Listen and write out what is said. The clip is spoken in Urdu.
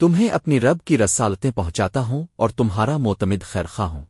تمہیں اپنی رب کی رسالتیں پہنچاتا ہوں اور تمہارا معتمد خیرخواہ ہوں۔